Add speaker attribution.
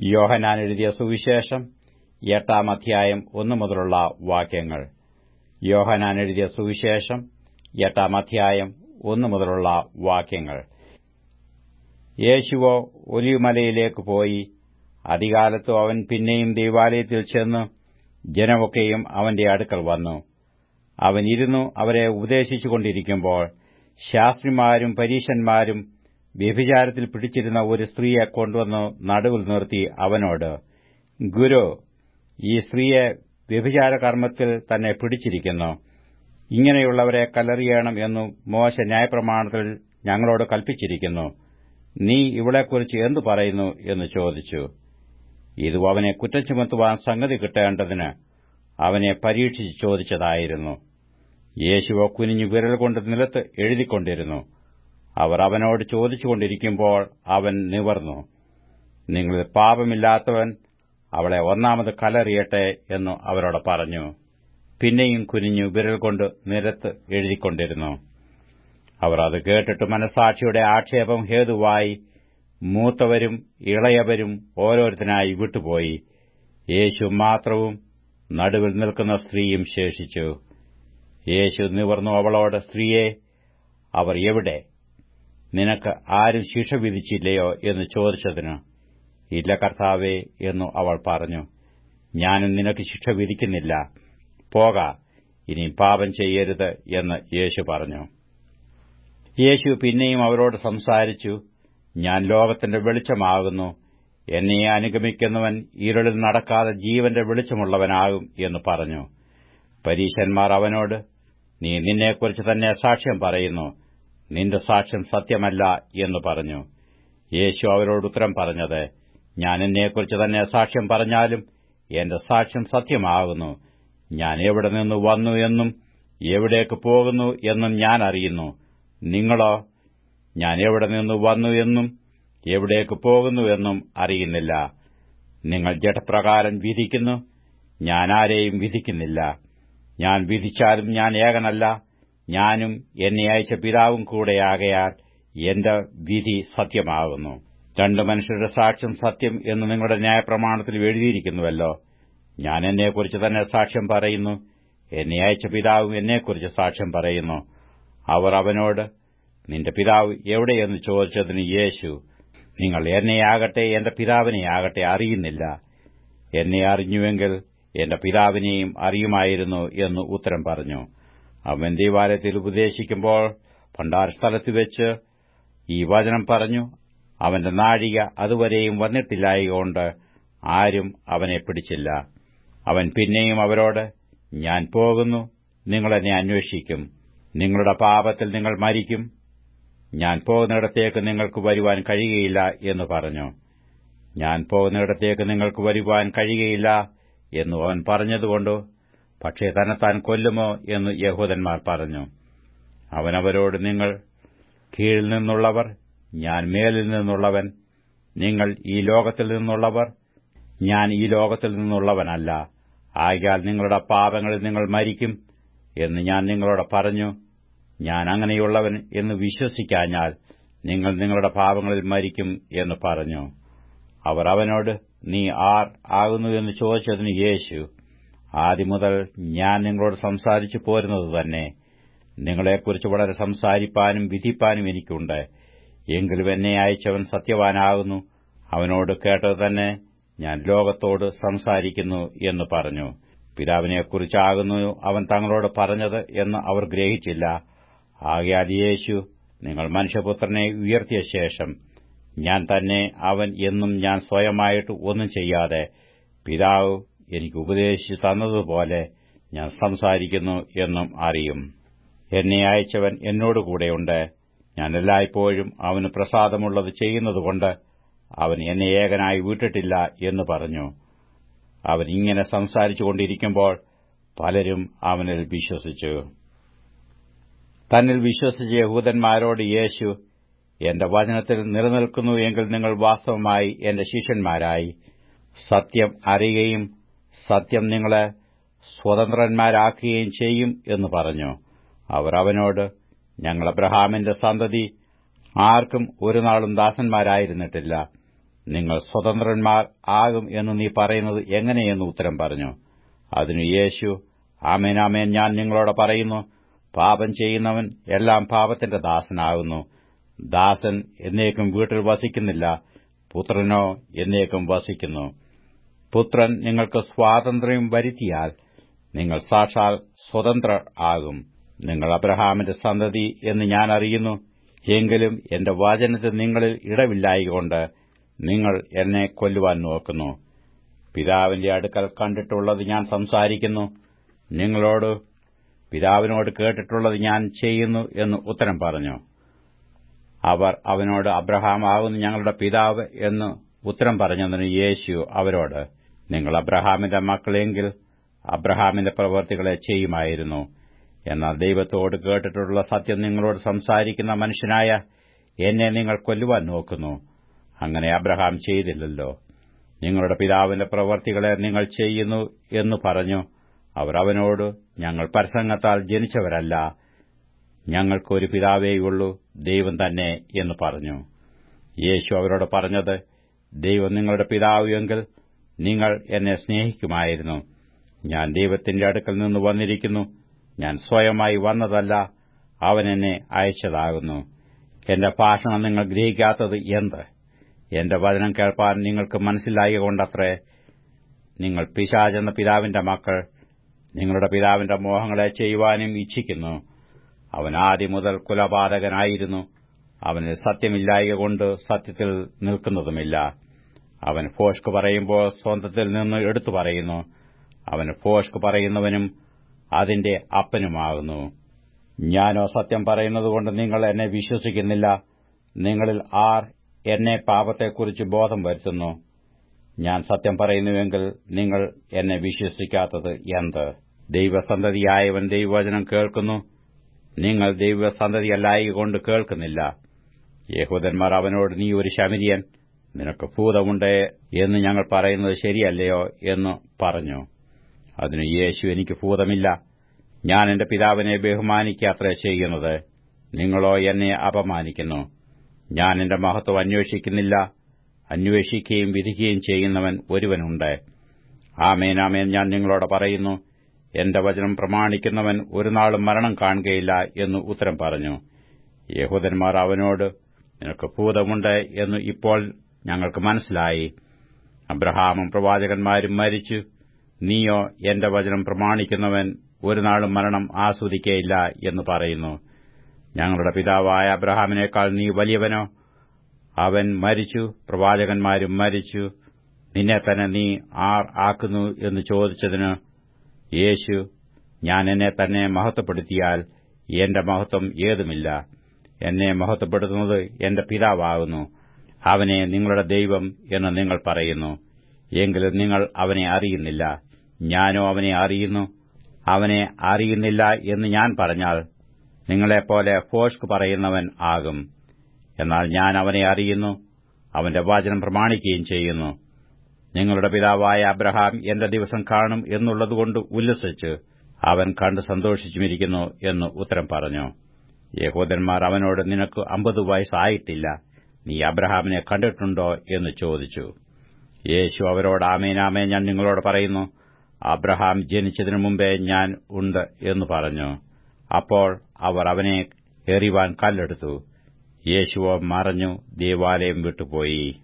Speaker 1: യോഹനാൻ എഴുതിയ സുവിശേഷം എട്ടാം അധ്യായം ഒന്നു മുതലുള്ള വാക്യങ്ങൾ. യോഹനാൻ എഴുതിയ സുവിശേഷം എട്ടാം അധ്യായം ഒന്നു മുതലുള്ള വാക്യങ്ങൾ. യേശുവോ ഒലിയുമലയിലേക്ക് പോയി. അധികാലത്തു അവൻ പിന്നെയും ദൈവാലയത്തിൽ ചെന്ന് ജനമൊക്കെയും അവന്റെ അടുക്കൽ വന്നു. അവൻ ഇരുന്നു അവരെ ഉപദേശിച്ചുകൊണ്ടിരിക്കുമ്പോൾ ശാസ്ത്രിമാരും പരീശന്മാരും വ്യഭിചാരത്തിൽ പിടിച്ചിരുന്ന ഒരു സ്ത്രീയെ കൊണ്ടുവന്ന് നടുവിൽ നിർത്തി അവനോട് ഗുരു ഈ സ്ത്രീയെ വ്യഭിചാര കർമ്മത്തിൽ തന്നെ പിടിച്ചിരിക്കുന്നു. ഇങ്ങനെയുള്ളവരെ കല്ലെറിയണം എന്നു മോശ ന്യായപ്രമാണത്തിൽ ഞങ്ങളോട് കൽപ്പിച്ചിരിക്കുന്നു. നീ ഇവളെക്കുറിച്ച് എന്തു പറയുന്നു? എന്ന് ചോദിച്ചു. ഇതു അവനെ കുറ്റം ചുമത്തുവാൻ സംഗതി കിട്ടേണ്ടതിന് അവനെ പരീക്ഷിച്ച് ചോദിച്ചതായിരുന്നു. യേശുവ കുനിഞ്ഞു വിരൽ കൊണ്ട് നിലത്ത് എഴുതിക്കൊണ്ടിരുന്നു. അവർ അവനോട് ചോദിച്ചുകൊണ്ടിരിക്കുമ്പോൾ അവൻ നിവർന്നു. നിങ്ങളിൽ പാപമില്ലാത്തവൻ അവളെ ഒന്നാമത് കലറിയട്ടെ എന്നു അവരോട് പറഞ്ഞു. പിന്നെയും കുനിഞ്ഞു വിരൽ കൊണ്ട് നിരത്ത് എഴുതിക്കൊണ്ടിരുന്നു. അവർ അത് കേട്ടിട്ട് മനസാക്ഷിയുടെ ആക്ഷേപം ഹേതുവായി മൂത്തവരും ഇളയവരും ഓരോരുത്തരായി വിട്ടുപോയി. യേശു മാത്രവും നടുവിൽ നിൽക്കുന്ന സ്ത്രീയും ശേഷിച്ചു. യേശു നിവർന്നു അവളോട് സ്ത്രീയെ അവർ എവിടെ? നിനക്ക് ആരും ശിക്ഷ വിധിച്ചില്ലയോ എന്ന് ചോദിച്ചതിന് ഇല്ല കർത്താവേ എന്നു അവൾ പറഞ്ഞു ഞാനും നിനക്ക് ശിക്ഷ വിധിക്കുന്നില്ല പോക ഇനി പാപം ചെയ്യരുത് എന്ന് യേശു പറഞ്ഞു. യേശു പിന്നെയും അവരോട് സംസാരിച്ചു ഞാൻ ലോകത്തിന്റെ വെളിച്ചമാകുന്നു എന്നെ അനുഗമിക്കുന്നവൻ ഇരുളിൽ നടക്കാതെ ജീവന്റെ വെളിച്ചമുള്ളവനാകും എന്ന് പറഞ്ഞു. പരീശന്മാർ അവനോട് നീ നിന്നെക്കുറിച്ച് തന്നെ സാക്ഷ്യം പറയുന്നു നിന്റെ സാക്ഷ്യം സത്യമല്ല എന്ന് പറഞ്ഞു. യേശു അവരോട് ഉത്തരം പറഞ്ഞത് ഞാൻ എന്നെക്കുറിച്ച് തന്നെ സാക്ഷ്യം പറഞ്ഞാലും എന്റെ സാക്ഷ്യം സത്യമാകുന്നു. ഞാൻ എവിടെ നിന്ന് വന്നു എന്നും എവിടേക്ക് പോകുന്നു എന്നും ഞാൻ അറിയുന്നു. നിങ്ങളോ ഞാൻ എവിടെ നിന്ന് വന്നു എന്നും എവിടേക്ക് പോകുന്നു എന്നും അറിയുന്നില്ല. നിങ്ങൾ ജഡപ്രകാരം വിധിക്കുന്നു ഞാൻ വിധിക്കുന്നില്ല. ഞാൻ വിധിച്ചാലും ഞാൻ ഏകനല്ല. ഞാനും എന്നെ അയച്ച പിതാവും കൂടെയാകയാൽ എന്റെ വിധി സത്യമാകുന്നു. രണ്ടു മനുഷ്യരുടെ സാക്ഷ്യം സത്യം എന്ന് നിങ്ങളുടെ ന്യായപ്രമാണത്തിൽ എഴുതിയിരിക്കുന്നുവല്ലോ. ഞാൻ എന്നെക്കുറിച്ച് തന്നെ സാക്ഷ്യം പറയുന്നു. എന്നെ അയച്ച പിതാവും എന്നെക്കുറിച്ച് സാക്ഷ്യം പറയുന്നു. അവർ അവനോട് നിന്റെ പിതാവ് എവിടെയെന്ന് ചോദിച്ചതിന് യേശു നിങ്ങൾ എന്നെയാകട്ടെ എന്റെ പിതാവിനെയാകട്ടെ അറിയുന്നില്ല. എന്നെ അറിഞ്ഞുവെങ്കിൽ എന്റെ പിതാവിനെയും അറിയുമായിരുന്നു എന്ന് ഉത്തരം പറഞ്ഞു. അവൻ ദൈവാലയത്തിൽ ഉപദേശിക്കുമ്പോൾ ഭണ്ഡാരസ്ഥലത്ത് വെച്ച് ഈ വചനം പറഞ്ഞു. അവന്റെ നാഴിക അതുവരെയും വന്നിട്ടില്ലായകൊണ്ട് ആരും അവനെ പിടിച്ചില്ല. അവൻ പിന്നെയും അവരോട് ഞാൻ പോകുന്നു നിങ്ങളെന്നെ അന്വേഷിക്കും. നിങ്ങളുടെ പാപത്തിൽ നിങ്ങൾ മരിക്കും. ഞാൻ പോകുന്നിടത്തേക്ക് നിങ്ങൾക്ക് വരുവാൻ കഴിയുകയില്ല എന്ന് പറഞ്ഞു. ഞാൻ പോകുന്നിടത്തേക്ക് നിങ്ങൾക്ക് വരുവാൻ കഴിയുകയില്ല എന്നു അവൻ പറഞ്ഞതുകൊണ്ട് പക്ഷേ തന്നെത്താൻ കൊല്ലുമോ എന്ന് യഹൂദന്മാർ പറഞ്ഞു. അവനവരോട് നിങ്ങൾ കീഴിൽ നിന്നുള്ളവർ ഞാൻ മേലിൽ നിന്നുള്ളവൻ നിങ്ങൾ ഈ ലോകത്തിൽ നിന്നുള്ളവർ ഞാൻ ഈ ലോകത്തിൽ നിന്നുള്ളവനല്ല. ആകയാൽ നിങ്ങളുടെ പാപങ്ങളിൽ നിങ്ങൾ മരിക്കും എന്ന് ഞാൻ നിങ്ങളോട് പറഞ്ഞു. ഞാൻ അങ്ങനെയുള്ളവൻ എന്ന് വിശ്വസിക്കാഞ്ഞാൽ നിങ്ങൾ നിങ്ങളുടെ പാപങ്ങളിൽ മരിക്കും എന്ന് പറഞ്ഞു. അവർ അവനോട് നീ ആർ ആകുന്നു? എന്ന് ചോദിച്ചതിന് യേശു ആദ്യം മുതൽ ഞാൻ നിങ്ങളോട് സംസാരിച്ചു പോരുന്നത് തന്നെ നിങ്ങളെക്കുറിച്ച് വളരെ സംസാരിപ്പാനും വിധിപ്പാനും എനിക്കുണ്ട്. എങ്കിലും എന്നെ അയച്ചവൻ സത്യവാനാകുന്നു. അവനോട് കേട്ടത് തന്നെ ഞാൻ ലോകത്തോട് സംസാരിക്കുന്നു എന്ന് പറഞ്ഞു. പിതാവിനെക്കുറിച്ചാകുന്നു അവൻ തങ്ങളോട് പറഞ്ഞത് എന്ന് അവർ ഗ്രഹിച്ചില്ല. ആകയാൽ യേശു നിങ്ങൾ മനുഷ്യപുത്രനെ ഉയർത്തിയ ശേഷം ഞാൻ തന്നെ അവൻ എന്നും ഞാൻ സ്വയമായിട്ട് ഒന്നും ചെയ്യാതെ പിതാവ് എനിക്ക് ഉപദേശിച്ചു തന്നതുപോലെ ഞാൻ സംസാരിക്കുന്നു എന്നും അറിയും. എന്നെ അയച്ചവൻ എന്നോടുകൂടെയുണ്ട്. ഞാൻ എല്ലായ്പ്പോഴും അവന് പ്രസാദമുള്ളത് ചെയ്യുന്നതുകൊണ്ട് അവൻ എന്നെ ഏകനായി വിട്ടിട്ടില്ല എന്ന് പറഞ്ഞു. അവൻ ഇങ്ങനെ സംസാരിച്ചുകൊണ്ടിരിക്കുമ്പോൾ പലരും അവനിൽ വിശ്വസിച്ചു. തന്നിൽ വിശ്വസിച്ച യഹൂദന്മാരോട് യേശു എന്റെ വചനത്തിൽ നിലനിൽക്കുന്നു എങ്കിൽ നിങ്ങൾ വാസ്തവമായി എന്റെ ശിഷ്യന്മാരായി. സത്യം അറിയുകയും സത്യം നിങ്ങളെ സ്വതന്ത്രന്മാരാക്കുകയും ചെയ്യും എന്ന് പറഞ്ഞു. അവർ അവനോട് ഞങ്ങൾ അബ്രഹാമിന്റെ സന്തതി ആർക്കും ഒരു നാളും ദാസന്മാരായിരുന്നിട്ടില്ല. നിങ്ങൾ സ്വതന്ത്രന്മാർ ആകും എന്ന് നീ പറയുന്നത് എങ്ങനെയെന്ന് ഉത്തരം പറഞ്ഞു. അതിനു യേശു ആമേനാമേൻ ഞാൻ നിങ്ങളോട് പറയുന്നു പാപം ചെയ്യുന്നവൻ എല്ലാം പാപത്തിന്റെ ദാസനാകുന്നു. ദാസൻ എന്നേക്കും വീട്ടിൽ വസിക്കുന്നില്ല പുത്രനോ എന്നേക്കും വസിക്കുന്നു. പുത്രൻ നിങ്ങൾക്ക് സ്വാതന്ത്ര്യം വരുത്തിയാൽ നിങ്ങൾ സാക്ഷാൽ സ്വതന്ത്രർ ആകും. നിങ്ങൾ അബ്രഹാമിന്റെ സന്തതി എന്ന് ഞാൻ അറിയുന്നു. എങ്കിലും എന്റെ വചനത്തിൽ നിങ്ങളിൽ ഇടവില്ലായികൊണ്ട് നിങ്ങൾ എന്നെ കൊല്ലുവാൻ നോക്കുന്നു. പിതാവിന്റെ അടുക്കൽ കണ്ടിട്ടുള്ളത് ഞാൻ സംസാരിക്കുന്നു. നിങ്ങളോട് പിതാവിനോട് കേട്ടിട്ടുള്ളത് ഞാൻ ചെയ്യുന്നു എന്ന് ഉത്തരം പറഞ്ഞു. അവർ അവനോട് അബ്രഹാം ആകുന്നു ഞങ്ങളുടെ പിതാവ് എന്ന് ഉത്തരം പറഞ്ഞതിന് യേശു അവരോട് നിങ്ങൾ അബ്രഹാമിന്റെ മക്കളെങ്കിൽ അബ്രഹാമിന്റെ പ്രവൃത്തികളെ ചെയ്യുമായിരുന്നു. എന്നാൽ ദൈവത്തോട് കേട്ടിട്ടുള്ള സത്യം നിങ്ങളോട് സംസാരിക്കുന്ന മനുഷ്യനായ എന്നെ നിങ്ങൾ കൊല്ലുവാൻ നോക്കുന്നു. അങ്ങനെ അബ്രഹാം ചെയ്തില്ലല്ലോ. നിങ്ങളുടെ പിതാവിന്റെ പ്രവൃത്തികളെ നിങ്ങൾ ചെയ്യുന്നു എന്ന് പറഞ്ഞു. അവർ അവനോട് ഞങ്ങൾ പരസംഗത്താൽ ജനിച്ചവരല്ല. ഞങ്ങൾക്കൊരു പിതാവേയുള്ളൂ ദൈവം തന്നെ എന്ന് പറഞ്ഞു. യേശു അവരോട് പറഞ്ഞത് ദൈവം നിങ്ങളുടെ പിതാവ് എങ്കിൽ നിങ്ങൾ എന്നെ സ്നേഹിക്കുമായിരുന്നു. ഞാൻ ദൈവത്തിന്റെ അടുക്കൽ നിന്ന് വന്നിരിക്കുന്നു. ഞാൻ സ്വയമായി വന്നതല്ല അവൻ എന്നെ അയച്ചതാകുന്നു. എന്റെ ഭാഷണം നിങ്ങൾ ഗ്രഹിക്കാത്തത് എന്ത്? എന്റെ വചനം കേൾപ്പാൻ നിങ്ങൾക്ക് മനസ്സിലായകൊണ്ടത്രേ നിങ്ങൾ പിശാചെന്ന പിതാവിന്റെ മക്കൾ നിങ്ങളുടെ പിതാവിന്റെ മോഹങ്ങളെ ചെയ്യുവാനും ഇച്ഛിക്കുന്നു. അവൻ ആദ്യം മുതൽ കുലപാതകനായിരുന്നു. അവന് സത്യമില്ലായക കൊണ്ട് സത്യത്തിൽ നിൽക്കുന്നതുമില്ല. അവൻ ഫോഷ്ക് പറയുമ്പോൾ സ്വന്തത്തിൽ നിന്ന് എടുത്തു പറയുന്നു. അവൻ ഫോഷ്ക് പറയുന്നവനും അതിന്റെ അപ്പനുമാകുന്നു. ഞാനോ സത്യം പറയുന്നതുകൊണ്ട് നിങ്ങൾ എന്നെ വിശ്വസിക്കുന്നില്ല. നിങ്ങളിൽ ആർ എന്നെ പാപത്തെക്കുറിച്ച് ബോധം വരുത്തുന്നു. ഞാൻ സത്യം പറയുന്നുവെങ്കിൽ നിങ്ങൾ എന്നെ വിശ്വസിക്കാത്തത് എന്ത്? ദൈവസന്തതിയായവൻ ദൈവവചനം കേൾക്കുന്നു. നിങ്ങൾ ദൈവസന്തതിയല്ലായികൊണ്ട് കേൾക്കുന്നില്ല. യഹൂദന്മാർ അവനോട് നീ ഒരു ശമരിയൻ. നിനക്ക് ഭൂതമുണ്ട് എന്ന് ഞങ്ങൾ പറയുന്നത് ശരിയല്ലയോ എന്ന് പറഞ്ഞു. അതിന് യേശു എനിക്ക് ഭൂതമില്ല. ഞാൻ എന്റെ പിതാവിനെ ബഹുമാനിക്കാത്ര ചെയ്യുന്നത്. നിങ്ങളോ എന്നെ അപമാനിക്കുന്നു. ഞാൻ എന്റെ മഹത്വം അന്വേഷിക്കുന്നില്ല. അന്വേഷിക്കുകയും വിധിക്കുകയും ചെയ്യുന്നവൻ ഒരുവനുണ്ട്. ആമേനാമേൻ ഞാൻ നിങ്ങളോട് പറയുന്നു. എന്റെ വചനം പ്രമാണിക്കുന്നവൻ ഒരു നാളും മരണം കാണുകയില്ല എന്ന് ഉത്തരം പറഞ്ഞു. യഹൂദന്മാർ അവനോട് നിനക്ക് ഭൂതമുണ്ട് എന്ന് ഇപ്പോൾ ഞങ്ങൾക്ക് മനസ്സിലായി. അബ്രഹാമും പ്രവാചകന്മാരും മരിച്ചു. നീയോ എന്റെ വചനം പ്രമാണിക്കുന്നവൻ ഒരു നാളും മരണം ആസ്വദിക്കയില്ല എന്ന് പറയുന്നു. ഞങ്ങളുടെ പിതാവായ അബ്രഹാമിനേക്കാൾ നീ വലിയവനോ? അവൻ മരിച്ചു പ്രവാചകന്മാരും മരിച്ചു. നിന്നെ തന്നെ നീ ആർ ആക്കുന്നു എന്ന് ചോദിച്ചതിന് യേശു ഞാൻ എന്നെ തന്നെ മഹത്വപ്പെടുത്തിയാൽ എന്റെ മഹത്വം ഏതുമില്ല. എന്നെ മഹത്വപ്പെടുത്തുന്നത് എന്റെ പിതാവാകുന്നു. അവനെ നിങ്ങളുടെ ദൈവം എന്ന് നിങ്ങൾ പറയുന്നു. എങ്കിലും നിങ്ങൾ അവനെ അറിയുന്നില്ല. ഞാനോ അവനെ അറിയുന്നു? അവനെ അറിയുന്നില്ല എന്ന് ഞാൻ പറഞ്ഞാൽ നിങ്ങളെപ്പോലെ ഫോഷ്ക് പറയുന്നവൻ ആകും. എന്നാൽ ഞാൻ അവനെ അറിയുന്നു അവന്റെ വാചനം പ്രമാണിക്കുകയും ചെയ്യുന്നു. നിങ്ങളുടെ പിതാവായ അബ്രഹാം എന്റെ ദിവസം കാണും എന്നുള്ളതുകൊണ്ട് ഉല്ലസിച്ച് അവൻ കണ്ട് സന്തോഷിച്ചുമിരിക്കുന്നു എന്ന് ഉത്തരം പറഞ്ഞു. യഹോദന്മാർ അവനോട് നിനക്ക് അമ്പത് വയസ്സായിട്ടില്ല. നീ അബ്രഹാമിനെ കണ്ടിട്ടുണ്ടോ എന്ന് ചോദിച്ചു. യേശു അവരോട് ആമേനാമേ ഞാൻ നിങ്ങളോട് പറയുന്നു അബ്രഹാം ജനിച്ചതിനു മുമ്പേ ഞാൻ ഉണ്ട് എന്ന് പറഞ്ഞു. അപ്പോൾ അവർ അവനെ എറിവാൻ കല്ലെടുത്തു. യേശുവോ മറഞ്ഞു ദേവാലയം വിട്ടുപോയി.